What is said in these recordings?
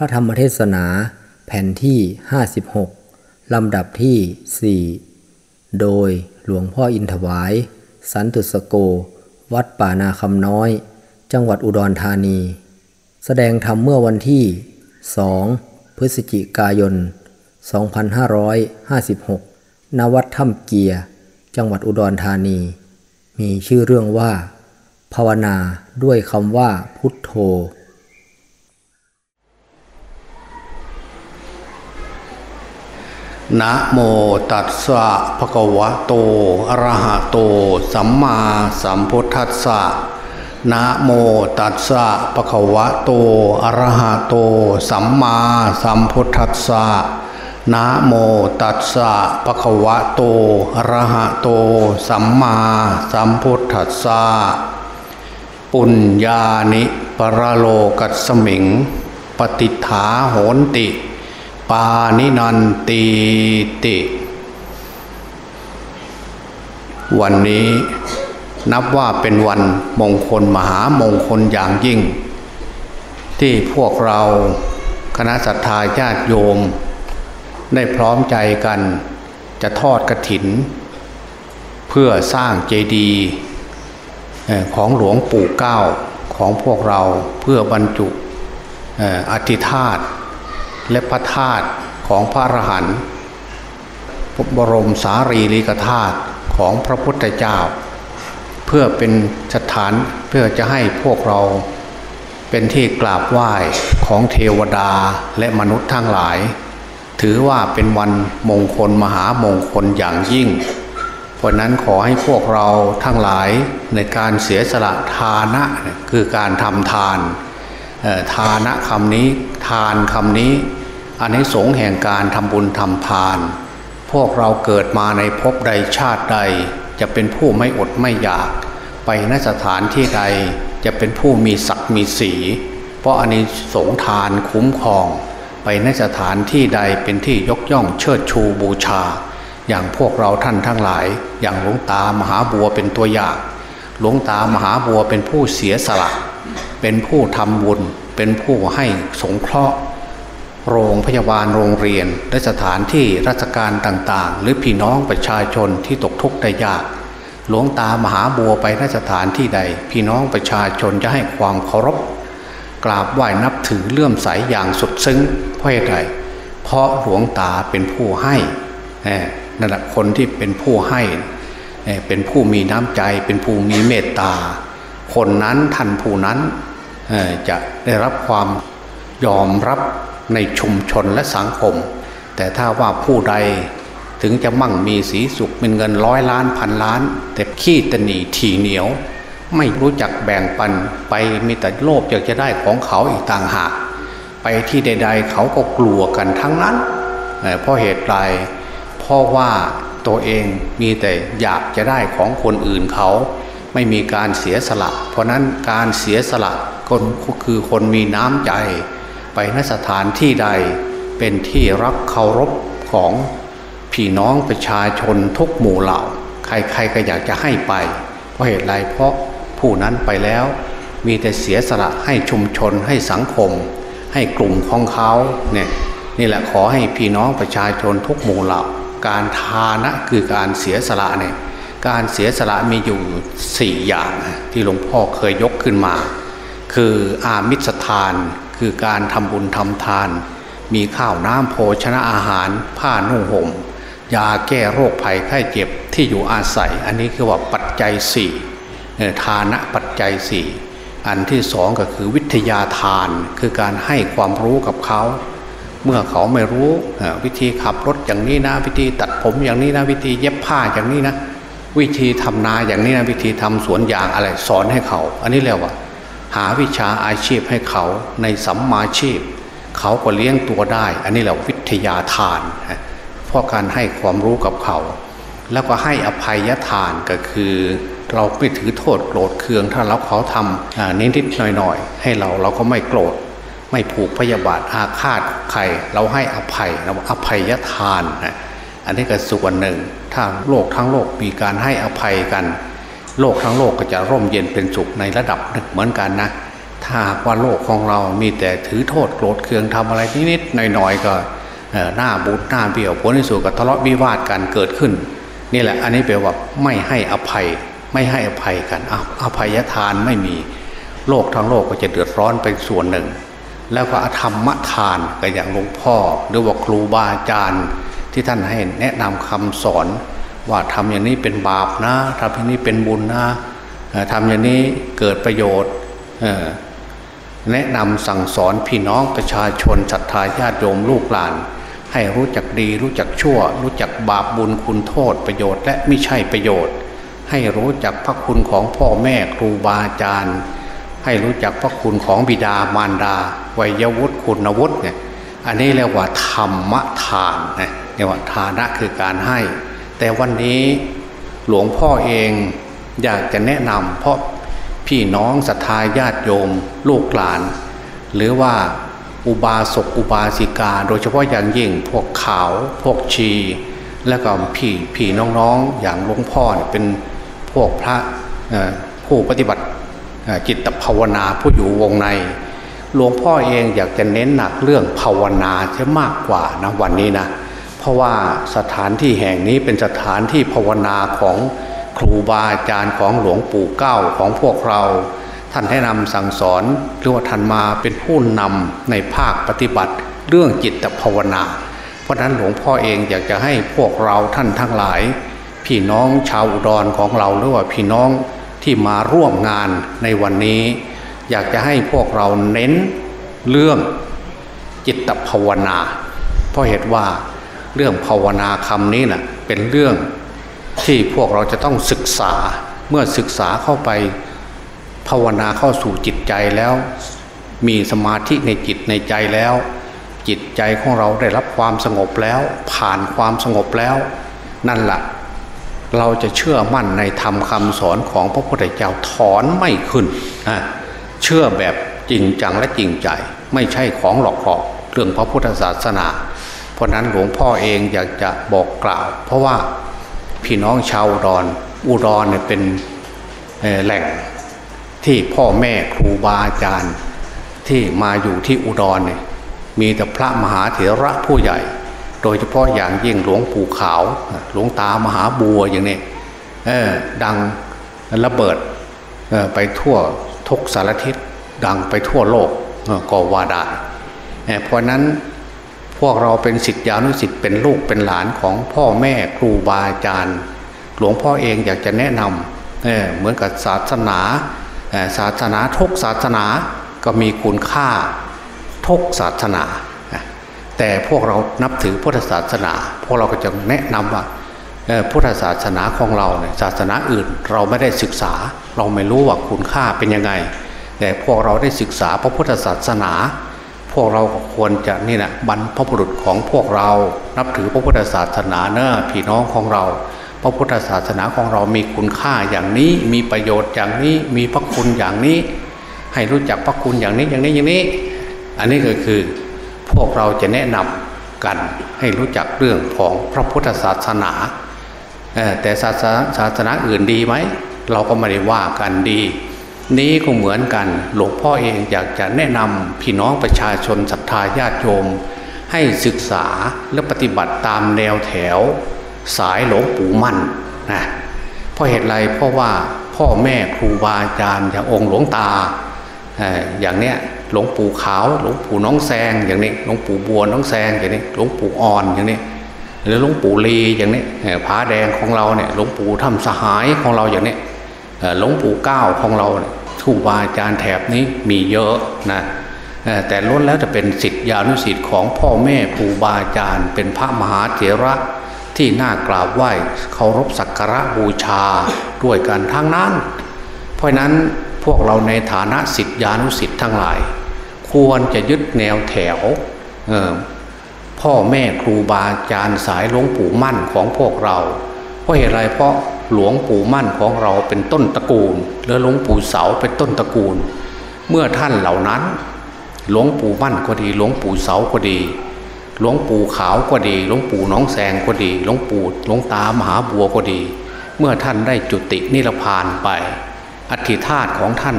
ระธรรมเทศนาแผ่นที่ 56 ลำดับที่ 4 โดยหลวงพ่ออินถวาย สันตุสโก วัดป่านาคำน้อย จังหวัดอุดรธานี แสดงธรรมเมื่อวันที่ 2 พฤศจิกายน 2556 ณ วัดถ้ำเกียจังหวัดอุดรธานี มีชื่อเรื่องว่า ภาวนาด้วยคำว่าพุทโธ นะโมตัสสะภะคะวะโตอะระหะโต สัมมาสัมพุทธัสสะนะโมตัสสะภะคะวะโตอะระหะโต สัมมาสัมพุทธัสสะนะโมตัสสะภะคะวะโตอะระหะโต สัมมาสัมพุทธัสสะปุญญานิปรโลกัสสมิง ปฏิฐาโหนติ ปานินันตีติ วันนี้นับว่าเป็นวันมงคลมหามงคลอย่างยิ่ง ที่พวกเราคณะศรัทธาญาติโยม ได้พร้อมใจกันจะทอดกระถิน เพื่อสร้างเจดีย์ของหลวงปู่เก้าของพวกเราเพื่อบรรจุอธิธาตุ และพระธาตุของพระอรหันต์บรมสารีริกธาตุของพระพุทธเจ้า เพื่อเป็นสถานเพื่อจะให้พวกเราเป็นที่กราบไหว้ของเทวดาและมนุษย์ทั้งหลาย ถือว่าเป็นวันมงคลมหามงคลอย่างยิ่ง เพราะนั้นขอให้พวกเราทั้งหลายในการเสียสละทานะคือการทำทานทานะคำนี้ทานคำนี้ อันนี้สงแห่งการทำบุญทำทาน พวกเราเกิดมาในภพใดชาติใด จะเป็นผู้ไม่อดไม่อยาก ไปนสถานที่ใดจะเป็นผู้มีศักดิ์มีสี เพราะอันนี้สงทานคุ้มครอง ไปนสถานที่ใดเป็นที่ยกย่องเชิดชูบูชา อย่างพวกเราท่านทั้งหลาย อย่างหลวงตามหาบัวเป็นตัวอย่างหลวงตามหาบัวเป็นผู้เสียสละ เป็นผู้ทำบุญ เป็นผู้ให้สงเคราะห์ โรงพยาบาลโรงเรียน และสถานที่ราชการต่างๆ หรือพี่น้องประชาชนที่ตกทุกข์ได้ยาก หลวงตามหาบัวไปนสถานที่ใด พี่น้องประชาชนจะให้ความเคารพ กราบไหว้นับถือเลื่อมใสอย่างสุดซึ้งเพราะอะไรเพราะหลวงตาเป็นผู้ให้นั่นแหละคนที่เป็นผู้ให้เป็นผู้มีน้ำใจ เป็นผู้มีเมตตา คนนั้นท่านผู้นั้นจะได้รับความยอมรับ ในชุมชนและสังคม แต่ถ้าว่าผู้ใดถึงจะมั่งมีสีสุขเป็นเงินร้อยล้านพันล้าน แต่ขี้ตนีทีเหนียว ไม่รู้จักแบ่งปันไปมีแต่โลภอยากจะได้ของเขาอีกต่างหาก ไปที่ใด ๆ เขาก็กลัวกันทั้งนั้นเพราะเหตุใดเพราะว่าตัวเองมีแต่อยากจะได้ของคนอื่นเขา ไม่มีการเสียสละ เพราะนั้นการเสียสละคนคือคนมีน้ำใจ ไปนสถานที่ใดเป็นที่รักเคารพของพี่น้องประชาชนทุกหมู่เหล่า ใครๆก็อยากจะให้ไป เพราะเหตุไรเพราะผู้นั้นไปแล้ว มีแต่เสียสละให้ชุมชนให้สังคม ให้กลุ่มของเขาเนี่ยนี่แหละขอให้พี่น้องประชาชนทุกหมู่เหล่า การทานะคือการเสียสละเนี่ยการเสียสละมีอยู่สี่อย่างที่หลวงพ่อเคยยกขึ้นมา คืออามิสทาน คือการทำบุญทำทาน มีข้าวน้ำโภชนะอาหาร ผ้านุ่งห่มยาแก้โรคภัยไข้เจ็บที่อยู่อาศัย อันนี้คือว่าปัจจัยสี่ทานะปัจจัยสี่อันที่สองก็คือวิทยาทานคือการให้ความรู้กับเขา เมื่อเขาไม่รู้วิธีขับรถอย่างนี้นะวิธีตัดผมอย่างนี้นะวิธีเย็บผ้าอย่างนี้นะวิธีทำนาอย่างนี้นะวิธีทำสวนยางอะไรสอนให้เขา อันนี้เรียกว่า หาวิชาอาชีพให้เขาในสัมมาชีพ เขาก็เลี้ยงตัวได้ อันนี้เราวิทยาทานเพราะการให้ความรู้กับเขา แล้วก็ให้อภัยทานก็คือเราไม่ถือโทษโกรธเคือง ถ้าเราเขาทำนิดๆหน่อยๆ ให้เราเราก็ไม่โกรธ ไม่ผูกพยาบาทอาฆาตใคร เราให้อภัยเราอภัยทานอันนี้ก็ส่วนหนึ่ง ถ้าโลกทั้งโลกมีการให้อภัยกัน โลกทั้งโลกก็จะร่มเย็นเป็นสุขในระดับหนึ่งเหมือนกันนะ ถ้าว่าโลกของเรามีแต่ถือโทษโกรธเคืองทำอะไรนิดๆหน่อยๆก็หน้าบูดหน้าเบี้ยวผลที่สุดก็ทะเลาะวิวาทกันเกิดขึ้น นี่แหละอันนี้แปลว่าไม่ให้อภัย ไม่ให้อภัยกันอภัยทานไม่มี โลกทั้งโลกก็จะเดือดร้อนเป็นส่วนหนึ่ง แล้วก็อธรรมทานก็อย่างหลวงพ่อ หรือว่าครูบาอาจารย์ที่ท่านให้แนะนำคำสอน ว่าทำอย่างนี้เป็นบาปนะทำอย่างนี้เป็นบุญนะทำอย่างนี้เกิดประโยชน์แนะนำสั่งสอนพี่น้องประชาชนศรัทธาญาติโยมลูกหลาน ให้รู้จักดีรู้จักชั่ว รู้จักบาปบุญคุณโทษประโยชน์และไม่ใช่ประโยชน์ ให้รู้จักพระคุณของพ่อแม่ครูบาอาจารย์ ให้รู้จักพระคุณของบิดามารดาวัยวุฒิคุณวุฒิเนี่ยอันนี้เรียกว่าธรรมทานนะเรียกว่าทานะคือการให้ แต่วันนี้หลวงพ่อเองอยากจะแนะนำเพราะพี่น้องศรัทธาญาติโยม ลูกหลาน หรือว่าอุบาสกอุบาสิกา โดยเฉพาะอย่างยิ่งพวกขาว พวกชี และก็พี่พี่น้องๆอย่างหลวงพ่อเป็นพวกพระผู้ปฏิบัติจิตภาวนาผู้อยู่วงใน หลวงพ่อเองอยากจะเน้นหนักเรื่องภาวนาจะมากกว่านะวันนี้นะ เพราะว่าสถานที่แห่งนี้เป็นสถานที่ภาวนาของครูบาอาจารย์ของหลวงปู่เก้าของพวกเรา ท่านให้นำสั่งสอนหรือว่าท่านมาเป็นผู้นำในภาคปฏิบัติเรื่องจิตภาวนา เพราะนั้นหลวงพ่อเองอยากจะให้พวกเราท่านทั้งหลาย พี่น้องชาวอุดรของเราหรือว่าพี่น้องที่มาร่วมงานในวันนี้ อยากจะให้พวกเราเน้นเรื่องจิตภาวนา เพราะเหตุว่า เรื่องภาวนาคำนี้นะ่ะเป็นเรื่องที่พวกเราจะต้องศึกษาเมื่อศึกษาเข้าไปภาวนาเข้าสู่จิตใจแล้ว มีสมาธิในจิตในใจแล้ว จิตใจของเราได้รับความสงบแล้ว ผ่านความสงบแล้ว นั่นแหละเราจะเชื่อมั่นในธรรมคำสอนของพระพุทธเจ้าถอนไม่ขึ้นเชื่อแบบจริงจังและจริงใจ ไม่ใช่ของหลอกหลอกเรื่องพระพุทธศาสนา ราะนั้นหลวงพ่อเองอยากจะบอกกล่าว เพราะว่าพี่น้องชาวอุดรอุดรเนี่ยเป็นแหล่งที่พ่อแม่ครูบาอาจารย์ที่มาอยู่ที่อุดรเนี่ยมีแต่พระมหาเถระผู้ใหญ่ โดยเฉพาะอย่างยิ่งหลวงปู่ขาว หลวงตามหาบัวอย่างนี้ดังระเบิดไปทั่วทุกสารทิศดังไปทั่วโลกก็ว่าได้เพราะนั้น พวกเราเป็นสิทธิานุสิทธิ์เป็นลูกเป็นหลานของพ่อแม่ครูบาอาจารย์ หลวงพ่อเองอยากจะแนะนำเเหมือนกับศาสนาศาสนาทุกศาสนาก็มีคุณค่าทุกศาสนา แต่พวกเรานับถือพุทธศาสนา พวกเราก็จะแนะนำว่าพุทธศาสนาของเราเนี่ยศาสนาอื่นเราไม่ได้ศึกษา เราไม่รู้ว่าคุณค่าเป็นยังไง แต่พวกเราได้ศึกษาพระพุทธศาสนา พวกเราควรจะนี่นะบรรพบุรุษของพวกเรา นับถือพระพุทธศาสนาเนอะพี่น้องของเรา พระพุทธศาสนาของเรามีคุณค่าอย่างนี้มีประโยชน์อย่างนี้มีพระคุณอย่างนี้ ให้รู้จักพระคุณอย่างนี้อย่างนี้อย่างนี้ อันนี้ก็คือพวกเราจะแนะนำกันให้รู้จักเรื่องของพระพุทธศาสนาแต่ศาสนาอื่นดีไหม เราก็ไม่ได้ว่ากันดี นี้ก็เหมือนกัน หลวงพ่อเองอยากจะแนะนำพี่น้องประชาชนศรัทธาญาติโยม ให้ศึกษาและปฏิบัติตามแนวแถว สายหลวงปู่มั่นนะเพราะเหตุไรเพราะว่าพ่อแม่ครูบาอาจารย์อย่างองค์หลวงตาอย่างเนี้ยหลวงปู่ขาว หลวงปู่น้องแซงอย่างนี้หลวงปู่บัวน้องแซงอย่างนี้หลวงปู่อ่อนอย่างนี้หรือหลวงปู่ลีอย่างนี้ผาแดงของเราเนี่ยหลวงปู่ทำสหายของเราอย่างนี้หลวงปู่เก้าของเราเนี่ย ครูบาอาจารย์แถบนี้มีเยอะนะแต่ล้นแล้วจะเป็นสิทธิานุสิทธิ์ของพ่อแม่ครูบาอาจารย์ เป็นพระมหาเถระที่น่ากราบไหว้เคารพสักการะบูชาด้วยกันทั้งนั้น เพราะนั้นพวกเราในฐานะสิทธิานุสิทธิ์ทั้งหลาย ควรจะยึดแนวแถวพ่อแม่ครูบาอาจารย์สายหลวงปู่มั่นของพวกเรา เพราะเหตุไรเพราะ หลวงปู่มั่นของเราเป็นต้นตระกูลและหลวงปู่เสาเป็นต้นตระกูล เมื่อท่านเหล่านั้น หลวงปู่มั่นก็ดี หลวงปู่เสาก็ดี หลวงปู่ขาวก็ดี หลวงปู่น้องแสงก็ดี หลวงปู่หลวงตามหาบัวก็ดี เมื่อท่านได้จุตินิพพานไป อัฐิธาตุของท่าน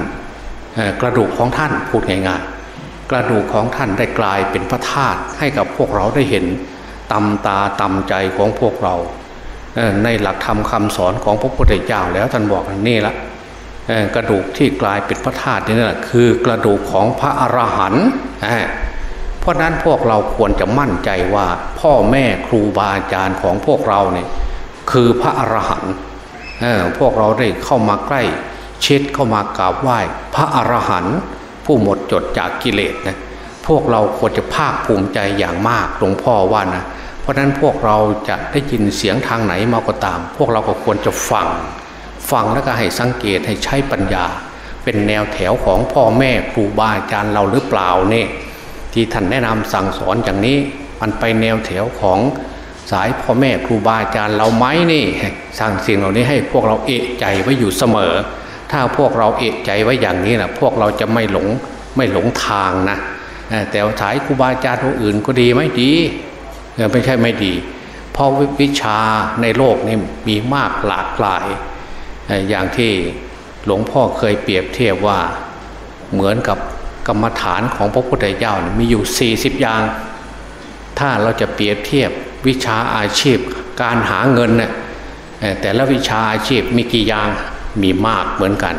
กระดูกของท่านพูดง่ายๆกระดูกของท่านได้กลายเป็นพระธาตุให้กับพวกเราได้เห็นตำตาตำใจของพวกเรา ในหลักธรรมคาสอนของพระพุทธเจ้าแล้วท่านบอกนี่ละกระดูกที่กลายเป็นพระธาตุนี่แหละคือกระดูกของพระอรหันต์เพราะนั้นพวกเราควรจะมั่นใจว่าพ่อแม่ครูบาอาจารย์ของพวกเราเนี่ยคือพระอรหันต์พวกเราได้เข้ามาใกล้เชิดเข้ามากราบไหว้พระอรหันต์ผู้หมดจดจากกิเลสนะพวกเราควรจะภาคภูมิใจอย่างมากหลวงพ่อว่านะ เพราะนั้นพวกเราจะได้ยินเสียงทางไหนมาก็ตาม พวกเราก็ควรจะฟัง ฟังแล้วก็ให้สังเกตให้ใช้ปัญญา เป็นแนวแถวของพ่อแม่ครูบาอาจารย์เราหรือเปล่าเนี่ยที่ท่านแนะนำสั่งสอนอย่างนี้ มันไปแนวแถวของสายพ่อแม่ครูบาอาจารย์เราไหมนี่สั่งสิ่งเหล่านี้ให้พวกเราเอะใจไว้อยู่เสมอ ถ้าพวกเราเอะใจไว้อย่างนี้นะพวกเราจะไม่หลงไม่หลงทางนะแต่สายครูบาอาจารย์คนอื่นก็ดีไหมดี ไม่ใช่ไม่ดี เพราะวิชาในโลกนี่มีมากหลากหลาย อย่างที่หลวงพ่อเคยเปรียบเทียบว่าเหมือนกับกรรมฐานของพระพุทธเจ้ามีอยู่ 40 อย่าง ถ้าเราจะเปรียบเทียบวิชาอาชีพการหาเงินเนี่ยแต่ละวิชาอาชีพมีกี่อย่างมีมากเหมือนกัน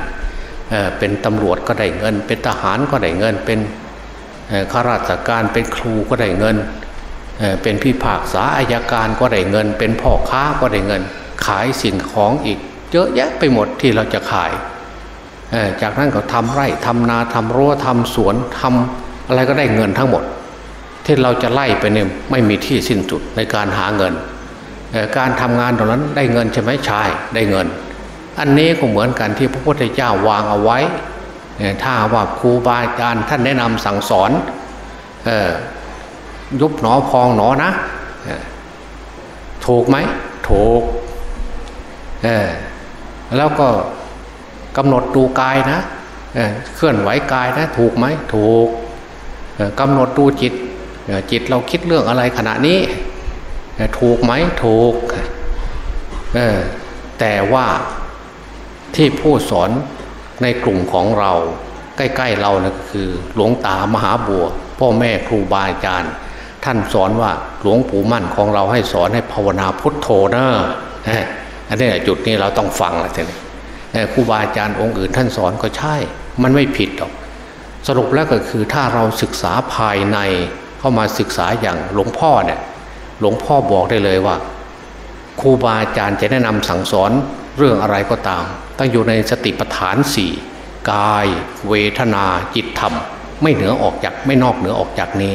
เเป็นตำรวจก็ได้เงิน เป็นทหารก็ได้เงิน เป็นข้าราชการเป็นครูก็ได้เงิน เป็นพิพากษาอายการก็ได้เงิน เป็นพ่อค้าก็ได้เงิน ขายสิ่งของอีก เยอะแยะไปหมดที่เราจะขาย จากนั้นก็ทำไร่ทำนาทำรั้วทำสวนทำอะไรก็ได้เงินทั้งหมด ที่เราจะไล่ไปเนี่ยไม่มีที่สิ้นสุดในการหาเงิน การทำงานตรงนั้นได้เงินใช่ไหมใช่ได้เงิน อันนี้ก็เหมือนกันที่พระพุทธเจ้าวางเอาไว้ถ้าว่าครูบาอาจารย์ท่านแนะนำสั่งสอน ยุบหนอพองหนอนะถูกไหมถูกแล้วก็กำหนดดูกายนะเคลื่อนไหวกายนะถูกไหมถูกกำหนดดูจิตจิตเราคิดเรื่องอะไรขณะนี้ถูกไหมถูกแต่ว่าที่ผู้สอนในกลุ่มของเราใกล้ ๆเรานะคือหลวงตามหาบัว พ่อแม่ครูบาอาจารย์ ท่านสอนว่าหลวงปู่มั่นของเราให้สอนให้ภาวนาพุทโธนะอันนี้จุดนี้เราต้องฟังแหละทีนี้ครูบาอาจารย์องค์อื่นท่านสอนก็ใช่ มันไม่ผิดหรอก สรุปแล้วก็คือถ้าเราศึกษาภายในเข้ามาศึกษาอย่างหลวงพ่อเนี่ยหลวงพ่อบอกได้เลยว่าครูบาอาจารย์จะแนะนำสั่งสอนเรื่องอะไรก็ตาม ต้องอยู่ในสติปัฏฐานสี่กาย เวทนาจิตธรรม ไม่เหนือออกจากไม่นอกเหนือออกจากนี้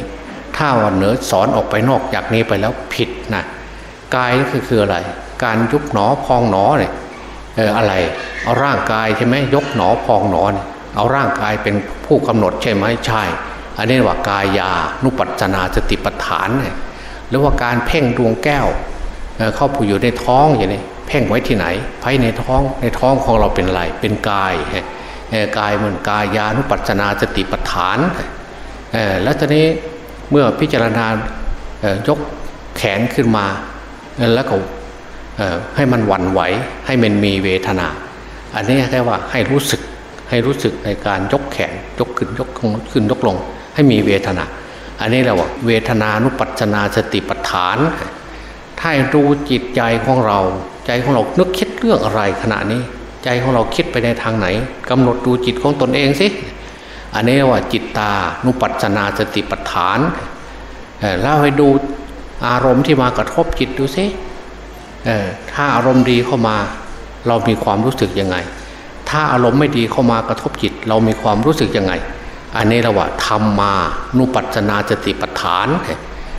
ถ้าวันเหนือสอนออกไปนอกจากนี้ไปแล้วผิดนะกายก็คืออะไร การยุบหนอพองหนอเนี่ยเอออะไรเอาร่างกายใช่ไหมยกหนอพองหนอนเอาร่างกายเป็นผู้กำหนดใช่ไหมใช่ อันนี้ว่ากายานุปัจนาสติปัฏฐานเนี่ยหรือว่าการเพ่งดวงแก้วเเข้าผู้อยู่ในท้องอย่างนี้เพ่งไว้ที่ไหนภายในท้องในท้องของเราเป็นอะไรเป็นกายกายมันกายานุปัจนาสติปัฏฐานแล้วตอนนี้ เมื่อพิจารณายกแขนขึ้นมา แล้วก็ให้มันหวั่นไหว ให้มันมีเวทนา อันนี้แค่ว่าให้รู้สึกให้รู้สึกในการยกแขนยกขึ้นยกขึ้นยกลง ให้มีเวทนา อันนี้เราว่าเวทนานุปัจนาสติปัฏฐาน ถ้ารู้จิตใจของเรา ใจของเรานึกคิดเรื่องอะไรขณะนี้ ใจของเราคิดไปในทางไหนกำหนดดูจิตของตนเองสิ อันนี้ว่าจิตตานุปัจนาสติปัฏฐานแล้วให้ดูอารมณ์ที่มากระทบจิตดูสิถ้าอารมณ์ดีเข้ามา เรามีความรู้สึกยังไง ถ้าอารมณ์ไม่ดีเข้ามากระทบจิต เรามีความรู้สึกยังไง อันนี้เราว่าทำมานุปัจนาจติปัฏฐาน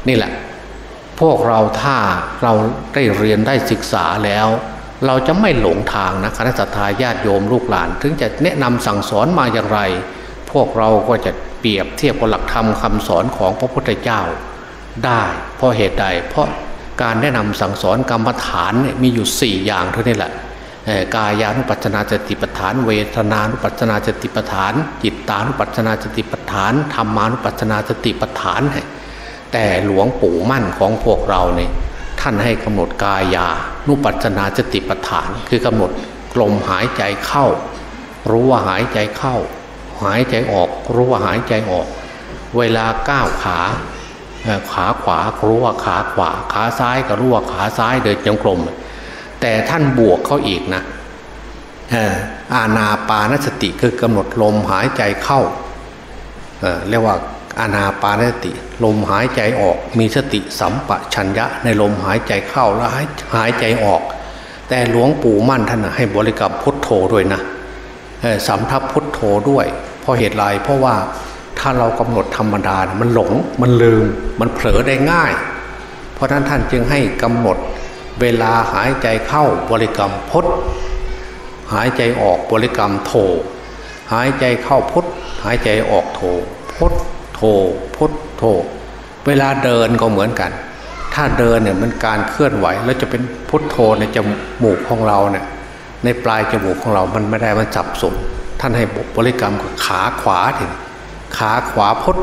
นี่แหละ พวกเราถ้าเราได้เรียนได้ศึกษาแล้ว เราจะไม่หลงทางนะคณะสัตยาญาติโยมลูกหลาน ถึงจะแนะนำสั่งสอนมาอย่างไร พวกเราก็จะเปรียบเทียบกับหลักธรรมคาสอนของพระพุทธเจ้าได้เพราะเหตุใด เพราะการแนะนำสั่งสอนกรรมฐานมีอยู่ 4 อย่างเท่านี้แหละกายานุปัจนาจติปฐาน เวทนานุปัจนาจติปฐาน จิตตานุปัจนาจติปฐานธรรมานุปัจนาจติปฐาน แต่หลวงปู่มั่นของพวกเราเนี่ยท่านให้กำหนดกายานุปัจนาจติปฐาน คือกำหนดลมหายใจเข้า รู้ว่าหายใจเข้า หายใจออกรู้ว่าหายใจออก เวลาก้าวขาขาขวารู้ว่าขาขวา ขาซ้ายก็รู้ว่าขาซ้ายเดินจงกรมแต่ท่านบวกเขาอีกนะอาณาปานสติคือกำหนดลมหายใจเข้าเรียกว่าอาณาปานสติ ลมหายใจออก มีสติสัมปชัญญะในลมหายใจเข้าแล้วหายใจออก แต่หลวงปู่มั่นท่านให้บริกรรมพุทโธด้วยนะสำทับพุทโธด้วย ราะเหตุไรเพราะว่าถ้าเรากำหนดธรรมดา มันหลงมันลืม มันเผลอได้ง่าย เพราะนั้นท่านจึงให้กำหนดเวลาหายใจเข้าบริกรรมพุทหายใจออกบริกรรมโท หายใจเข้าพุทหายใจออกโทพุทโทพุทโท เวลาเดินก็เหมือนกัน ถ้าเดินเนี่ยมันการเคลื่อนไหวแล้วจะเป็นพุทโธในจมูกของเราเนี่ยในปลายจมูกของเรา มันไม่ได้มันจับสน ท่านให้บริกรรมขาขวาถึงขาขวาพด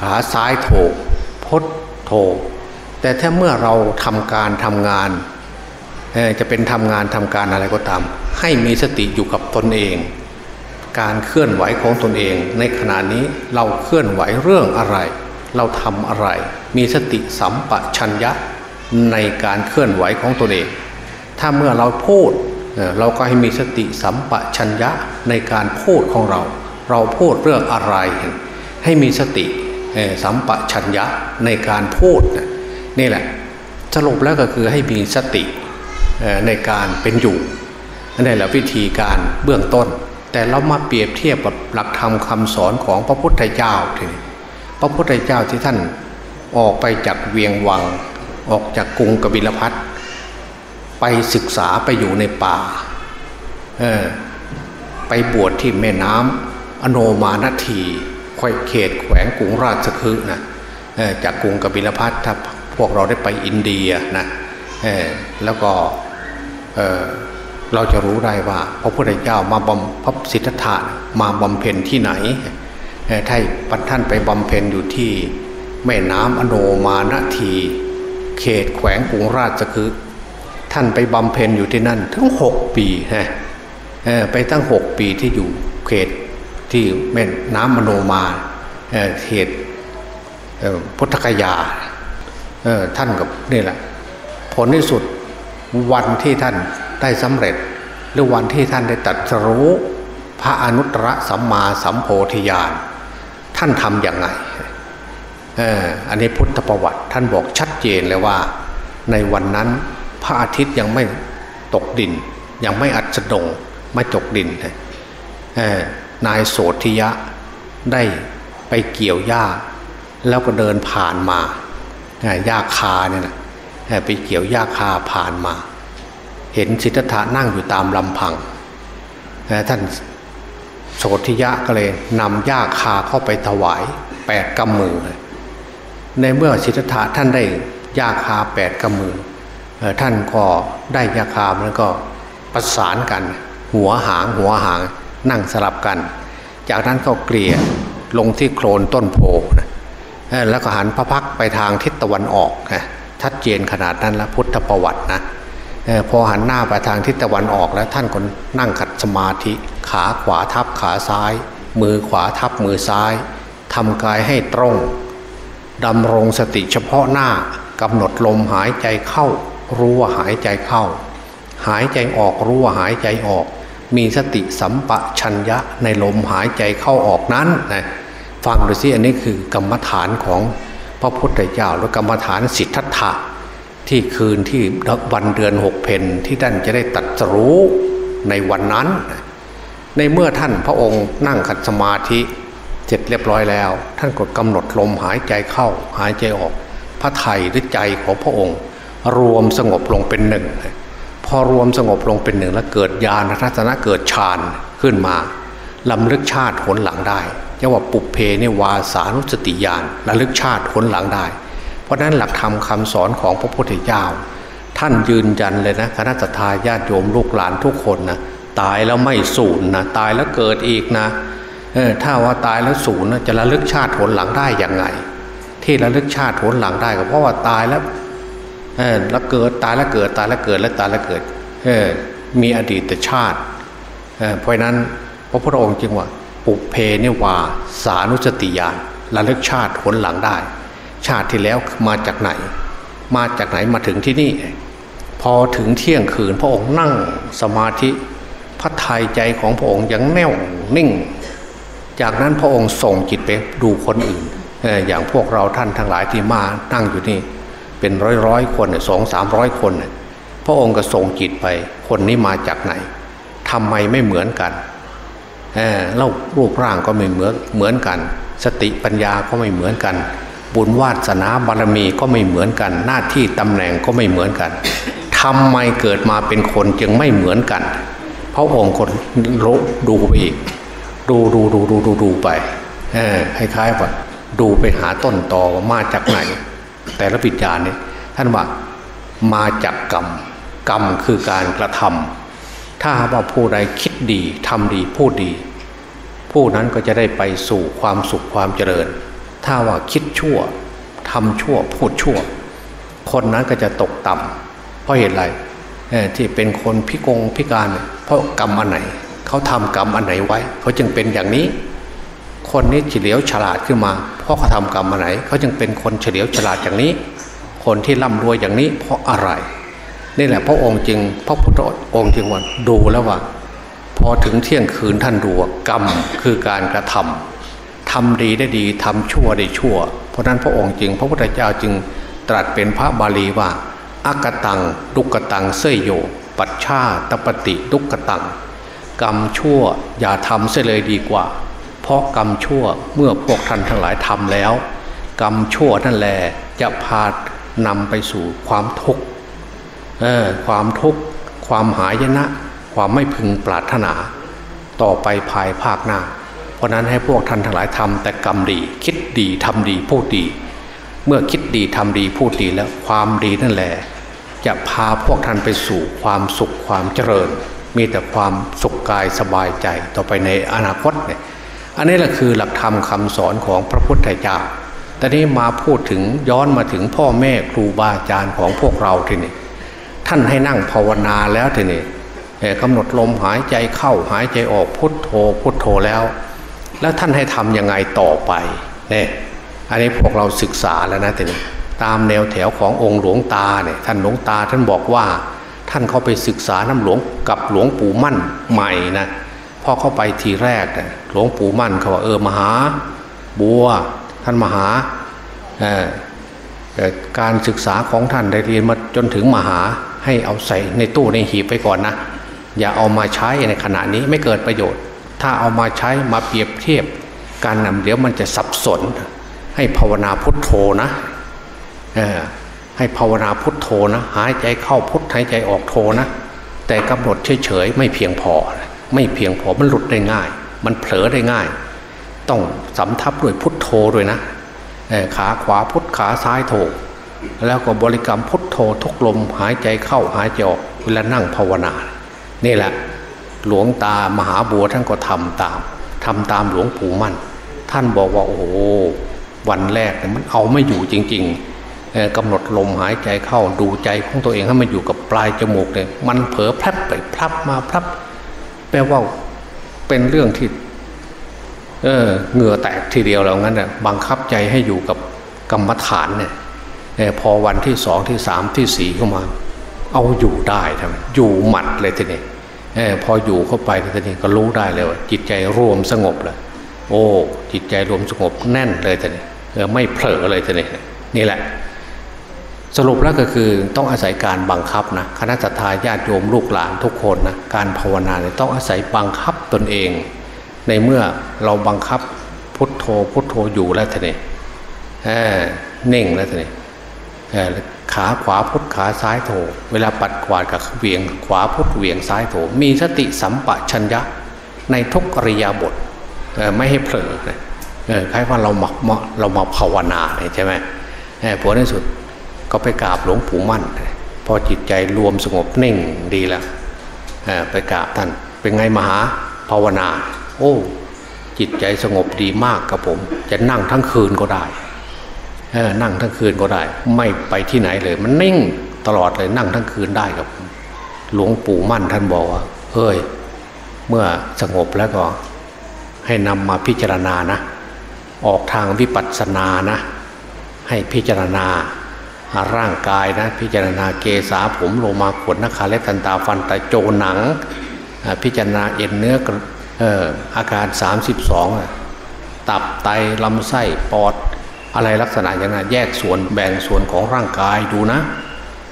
ขาซ้ายโถพดโถแต่ถ้าเมื่อเราทำการทำงานจะเป็นทำงานทำการอะไรก็ตาม ให้มีสติอยู่กับตนเอง การเคลื่อนไหวของตนเอง ในขณะนี้เราเคลื่อนไหวเรื่องอะไร เราทำอะไร มีสติสัมปชัญญะในการเคลื่อนไหวของตนเอง ถ้าเมื่อเราพูด เราก็ให้มีสติสัมปชัญญะในการพูดของเรา เราพูดเรื่องอะไร ให้มีสติสัมปชัญญะในการพูดนี่แหละสรุปแล้วก็คือให้มีสติในการเป็นอยู่นี่แหละวิธีการเบื้องต้น แต่เรามาเปรียบเทียบกับหลักธรรมคำสอนของพระพุทธเจ้าทีนี้พระพุทธเจ้าที่ท่านออกไปจากเวียงวัง ออกจากกรุงกบิลพัท ไปศึกษาไปอยู่ในป่าไปบวชที่แม่น้ำอโนมานทีค่อยเขตแขวงกรุงราชคฤห์นะจากกรุงกบิลพัทถ้าพวกเราได้ไปอินเดียนะแล้วก็เเราจะรู้ได้ว่า พระพุทธเจ้ามาบำพระสิทธัตถะมาบำเพ็ญที่ไหนถ้าปัท่านไปบำเพ็ญอยู่ที่แม่น้ำอโนมานที เขตแขวงกรุงราชคฤห์ ท่านไปบำเพ็ญอยู่ที่นั่นทั้งหกปีฮะไปตั้งหกปีที่อยู่เขตที่แม่น้ำมโนมาเหตุพุทธกยาท่านกับนี่แหละ ผลที่สุดวันที่ท่านได้สำเร็จ หรือวันที่ท่านได้ตัดรู้พระอนุตตรสัมมาสัมโพธิญาณท่านทำอย่างไรอันนี้พุทธประวัติท่านบอกชัดเจนเลยว่าในวันนั้น พระอาทิตย์ยังไม่ตกดิน ยังไม่อัดสดงไม่ตกดินนายโสธิยะได้ไปเกี่ยวหญ้า แล้วก็เดินผ่านมาหญ้าคาเนี่ยนะไปเกี่ยวหญ้าคาผ่านมา เห็นสิทธัตถะนั่งอยู่ตามลำพังท่านโสธิยะก็เลยนำหญ้าคาเข้าไปถวายแปดกำมือ ในเมื่อสิทธัตถะท่านได้หญ้าคาแปดกำมือ ท่านก็ได้หญ้าคามแล้วก็ประสานกัน หัวหางหัวหางนั่งสลับกัน จากนั้นก็เกลี่ยลงที่โคลนต้นโพนะแล้วก็หันพระพักไปทางทิศตะวันออกนะชัดเจนขนาดนั้นแล้วพุทธประวัตินะพอหันหน้าไปทางทิศตะวันออกแล้วท่านก็นั่งขัดสมาธิขาขวาทับขาซ้าย มือขวาทับมือซ้ายทำกายให้ตรงดำรงสติเฉพาะหน้ากำหนดลมหายใจเข้า รู้ว่าหายใจเข้า หายใจออกรู้ว่าหายใจออก มีสติสัมปชัญญะในลมหายใจเข้าออกนั้นนะฟังดูสิอันนี้คือกรรมฐานของพระพุทธเจ้าและกรรมฐานสิทธัตถะที่คืนที่วันเดือนหกเพนที่ท่านจะได้ตัดรู้ในวันนั้น ในเมื่อท่านพระองค์นั่งขัดสมาธิเสร็จเรียบร้อยแล้ว ท่านก็กำหนดลมหายใจเข้าหายใจออก พระไทยหรือใจของพระองค์ รวมสงบลงเป็นหนึ่งพอรวมสงบลงเป็นหนึ่งแล้วเกิดญาณทัศนะเกิดฌานขึ้นมาลำลึกชาติผลหลังได้จะว่าปุเพเนวาสานุสติญาณระลึกชาติผลหลังได้ เพราะนั้นหลักธรรมคาสอนของพระพุทธเจ้า ท่านยืนยันเลยนะคณะทาญาติโยมลูกหลานทุกคนนะตายแล้วไม่สูญนะตายแล้วเกิดอีกนะออถ้าว่าตายแล้วสูญนะจะระลึกชาติผลหลังได้อย่างไง ที่ระลึกชาติผลหลังได้ก็เพราะว่าตายแล้ว แล้วเกิดตายแล้วเกิดตายแล้วเกิดแล้วตายแล้วเกิดเออมีอดีตชาติเเพราะนั้นพระพุทธองค์จึงว่า ปุเพนิวาสานุสติญาณระลึกชาติผลหลังได้ ชาติที่แล้วมาจากไหน มาจากไหนมาถึงที่นี่ พอถึงเที่ยงคืนพระองค์นั่งสมาธิพระทัยใจของพระองค์ยังแน่วนิ่ง จากนั้นพระองค์ส่งจิตไปดูคนอื่น อย่างพวกเราท่านทั้งหลายที่มานั่งอยู่นี่ เป็นร้อยร้อยคนสองสามร้อยคน พระองค์ก็ส่งจิตไป คนนี้มาจากไหนทำไมไม่เหมือนกันเล่ารูปร่างก็ไม่เหมือนเหมือนกัน สติปัญญาก็ไม่เหมือนกัน บุญวาสนาบารมีก็ไม่เหมือนกัน หน้าที่ตำแหน่งก็ไม่เหมือนกันทำไมเกิดมาเป็นคนจึงไม่เหมือนกันพระองค์คนรู้ดูไปอีก ดูดูดูดูดูดูไปคล้ายๆว่าดูไปหาต้นตอว่ามาจากไหน แต่ละปิญญาเนี่ยท่านว่ามาจากกรรม กรรมคือการกระทำถ้าว่าผู้ใดคิดดีทำดีพูดดี ผู้นั้นก็จะได้ไปสู่ความสุขความเจริญ ถ้าว่าคิดชั่วทำชั่วพูดชั่ว คนนั้นก็จะตกต่ำเพราะเหตุไรที่เป็นคนพิกงพิการ เพราะกรรมอันไหน เขาทำกรรมอันไหนไว้ เขาจึงเป็นอย่างนี้ คนนี้เฉลียวฉลาดขึ้นมา เพราะเขาทำกรรมอันไหนเขาจึงเป็นคนเฉลียวฉลาดอย่างนี้ คนที่ร่ำรวยอย่างนี้ เพราะอะไร นี่แหละพระองค์จึงพระพุทธองค์จึงว่าดูแล้วว่า พอถึงเที่ยงคืนท่านดูกรรมคือการกระทำทำดีได้ดีทำชั่วได้ชั่ว เพราะนั้นพระองค์จึง พระพุทธเจ้าจึงตรัสเป็นพระบาลีว่าอากตังดุกตังเสยโย ปัจฉาตปฏิดุกตัง กรรมชั่วอย่าทำเสียเลยดีกว่า เพราะกรรมชั่วเมื่อพวกท่านทั้งหลายทำแล้ว กรรมชั่วนั่นแหละจะพานำไปสู่ความทุกข์ความทุกข์ความหายนะ ความไม่พึงปรารถนา ต่อไปภายภาคหน้า เพราะนั้นให้พวกท่านทั้งหลายทำแต่กรรมดี คิดดีทำดีพูดดี เมื่อคิดดีทำดีพูดดีแล้วความดีนั่นแหละจะพาพวกท่านไปสู่ความสุขความเจริญ มีแต่ความสุขกายสบายใจต่อไปในอนาคตเนี่ย อันนี้แหละคือหลักธรรมคาสอนของพระพุทธเจ้าแต่นี้มาพูดถึงย้อนมาถึงพ่อแม่ครูบาอาจารย์ของพวกเราทีนี้ท่านให้นั่งภาวนาแล้วทีนี้กำหนดลมหายใจเข้าหายใจออกพุทโธพุทโธแล้ว แล้วท่านให้ทำยังไงต่อไปเนี่ยอันนี้พวกเราศึกษาแล้วนะทีนี้ตามแนวแถวขององค์หลวงตาเนี่ยท่านหลวงตาท่านบอกว่า ท่านเข้าไปศึกษาน้ำหลวงกับหลวงปู่มั่นใหม่นะ พอเข้าไปทีแรกหลวงปู่มั่นเขาว่าเออมหา บัว ท่านมหาการศึกษาของท่านได้เรียนมาจนถึงมหาให้เอาใส่ในตู้ในหีบไปก่อนนะอย่าเอามาใช้ในขณะนี้ไม่เกิดประโยชน์ ถ้าเอามาใช้มาเปรียบเทียบการนำเดี๋ยวมันจะสับสน ให้ภาวนาพุทโธนะให้ภาวนาพุทโธนะ หายใจเข้าพุทหายใจออกโธนะ แต่กำหนดเฉยๆไม่เพียงพอ ไม่เพียงพอมันหลุดได้ง่าย มันเผลอได้ง่าย ต้องสำทับด้วยพุทโธด้วยนะขาขวาพุทขาซ้ายโธแล้วก็บริกรรมพุทโธทุกลมหายใจเข้าหายใจออกเวลานั่งภาวนา นี่แหละ หลวงตามหาบัวท่านก็ทำตามทำตามหลวงปู่มั่น ท่านบอกว่าโอ้วันแรกเนี่ยมันเอาไม่อยู่จริง ๆกำหนดลมหายใจเข้าดูใจของตัวเองให้มันอยู่กับปลายจมูกเนี่ยมันเผลอพลับไปพลับมาพลับ แปลว่าเป็นเรื่องที่เออเหงื่อแตกทีเดียวแล้วงั้นเนี่ยบังคับใจให้อยู่กับกรรมฐานเนี่ยพอวันที่สองที่สามที่สี่เข้ามา เอาอยู่ได้ทำอยู่หมัดเลยทีนี้พออยู่เข้าไปทีนี้ก็รู้ได้เลยว่าจิตใจรวมสงบเลยโอ้จิตใจรวมสงบแน่นเลยทีนี้ไม่เผลอเลยทีนี้นี่แหละ สรุปแล้วก็คือต้องอาศัยการบังคับนะคณะทาญาติโยมลูกหลานทุกคนนะการภาวนาเนี่ยต้องอาศัยบังคับตนเอง ในเมื่อเราบังคับพุทโธพุทโธอยู่แล้วท่านี่เน่งแล้วท่านี่ขาขวาพุทขาซ้ายโถ เวลาปัดกวาดกับเวียงขวาพุทเวียงซ้ายโถ มีสติสัมปชัญญะในทุกอริยาบทไม่ให้เผลอคล้ายว่าเราหมักเรามาภาวนาใช่ไหมผลในสุด ก็ไปกราบหลวงปู่มั่น พอจิตใจรวมสงบนิ่งดีแล้วไปกราบท่าน เป็นไงมหาภาวนา โอ้ จิตใจสงบดีมากกับผม จะนั่งทั้งคืนก็ได้นั่งทั้งคืนก็ได้ ไม่ไปที่ไหนเลย มันนิ่งตลอดเลยนั่งทั้งคืนได้กับ หลวงปู่มั่นท่านบอกว่าเฮ้ยเมื่อสงบแล้วก็ ให้นำมาพิจารณานะ ออกทางวิปัสสนานะ ให้พิจารณา ร่างกายนะพิจารณาเกษาผมโลมาขนนักขาเล็บทันตาฟันตะโจหนัง พิจารณาเอ็นเนื้อออาการ 32 ตับไตลำไส้ปอดอะไรลักษณะอย่างนั้นแยกส่วนแบ่งส่วนของร่างกายดูนะ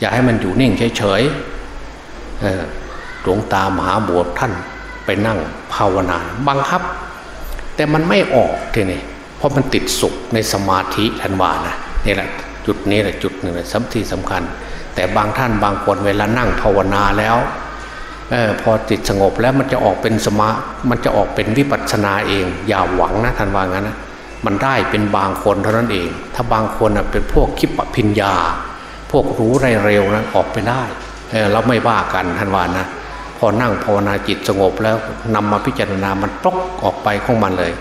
อย่าให้มันอยู่นิ่งเฉยๆหลวงตามหาบวชท่านไปนั่งภาวนาบังคับ แต่มันไม่ออกทีนี้เพราะมันติดสุขในสมาธิทันวานะนี่แหละ จุดนี้แหละจุดหนึ่งสำที่สำคัญ แต่บางท่านบางคนเวลานั่งภาวนาแล้วออพอจิตสงบแล้วมันจะออกเป็นสมา มันจะออกเป็นวิปัสสนาเอง อย่าหวังนะท่านว่างั้นนะมันได้เป็นบางคนเท่านั้นเอง ถ้าบางคนเป็นพวกคิปพิญญา พวกรู้ไรเร็วนั้นออกไปได้เเราไม่ว่ากันท่านว่านะพอนั่งภาวนาจิตสงบแล้วนำมาพิจารณามันตกออกไปของมันเลย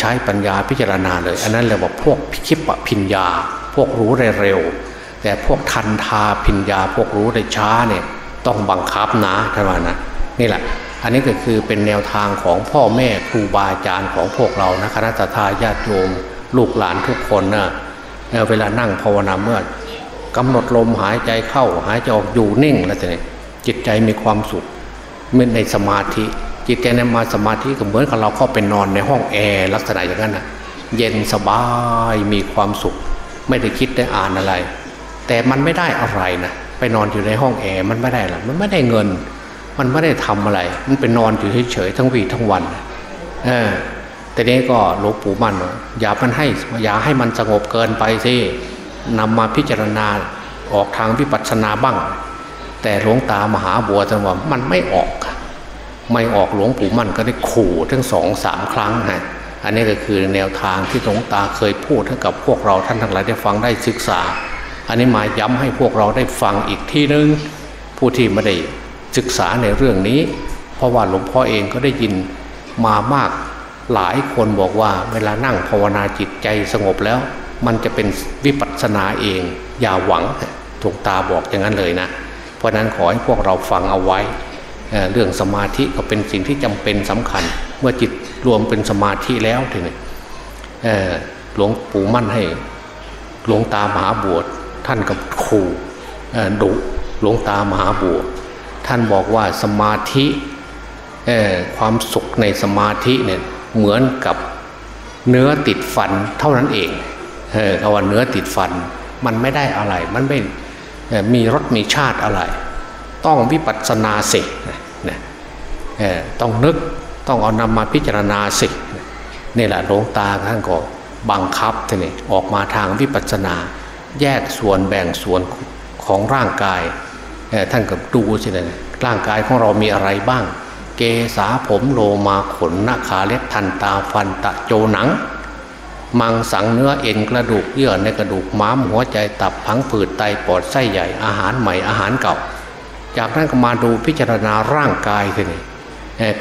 ใช้ปัญญาพิจารณาเลย อันนั้นเรียกว่าพวกคิปพิญญา วกรู้ไรเร็ว แต่พวกทันทาพิญญา พวกรู้ได้ช้าเนี่ยต้องบังคับนะท่านว่านะนี่แหละ อันนี้ก็คือเป็นแนวทางของพ่อแม่ครูบาอาจารย์ของพวกเรานะคณะทาญาติโยมลูกหลานทุกคนนะเวลานั่งภาวนาเมื่อกำหนดลมหายใจเข้าหายใจออกอยู่นิ่งแล้วแต่จิตใจมีความสุขเมื่อในสมาธิ จิตใจในมาสมาธิก็เหมือนกับเราเข้าไปนอนในห้องแอร์ลักษณะอย่างนั้นนะเย็นสบายมีความสุข ไม่ได้คิดได้อ่านอะไร แต่มันไม่ได้อะไรนะไปนอนอยู่ในห้องแอร์มันไม่ได้หรอกมันไม่ได้เงิน มันไม่ได้ทำอะไร มันเป็นอนอยู่เฉยๆทั้งวีทั้งวันเออแต่นี้ก็หลวงปู่มันอย่ามันให้อย่าให้มันสงบเกินไปสินำมาพิจารณาออกทางวิปัสสนาบ้าง แต่หลวงตามหาบัวจังว่ามันไม่ออก ไม่ออกหลวงปู่มันก็ได้ขู่ทั้งสองสามครั้งฮะ อันนี้ก็คือแนวทางที่หลวงตาเคยพูดให้กับพวกเราท่านทั้งหลายได้ฟังได้ศึกษา อันนี้มาย้ำให้พวกเราได้ฟังอีกที่นึงผู้ที่ไม่ได้ศึกษาในเรื่องนี้ เพราะว่าหลวงพ่อเองก็ได้ยินมามากหลายคนบอกว่าเวลานั่งภาวนาจิตใจสงบแล้ว มันจะเป็นวิปัสสนาเอง อย่าหวังถูกตาบอกอย่างนั้นเลยนะ เพราะนั้นขอให้พวกเราฟังเอาไว้เเรื่องสมาธิก็เป็นสิ่งที่จำเป็นสำคัญ เมื่อจิต รวมเป็นสมาธิแล้วทีนี้หลวงปู่มั่นให้หลวงตามหาบวชท่านกับครูดุหลวงตามหาบวชท่านบอกว่าสมาธิความสุขในสมาธิเนี่ยเหมือนกับเนื้อติดฟันเท่านั้นเองเออคำว่าเนื้อติดฟันมันไม่ได้อะไร มันไม่มีรสมีชาติอะไร ต้องวิปัสสนาสินะต้องนึก ต้องเอานำมาพิจารณาสินี่แหละหลวงตาท่านก็บังคับท่านนี่ออกมาทางวิปัสสนา แยกส่วนแบ่งส่วนของร่างกายท่านก็ดูสิเลยร่างกายของเรามีอะไรบ้าง เกษาผมโลมาขนหน้าขาเล็บทันตาฟันตะโจหนัง มังสังเนื้อเอ็นกระดูกเยื่อในกระดูกม้ามหัวใจตับพังผืดไตปอดไส้ใหญ่อาหารใหม่อาหารเก่า จากนั้นก็มาดูพิจารณาร่างกายทีนี้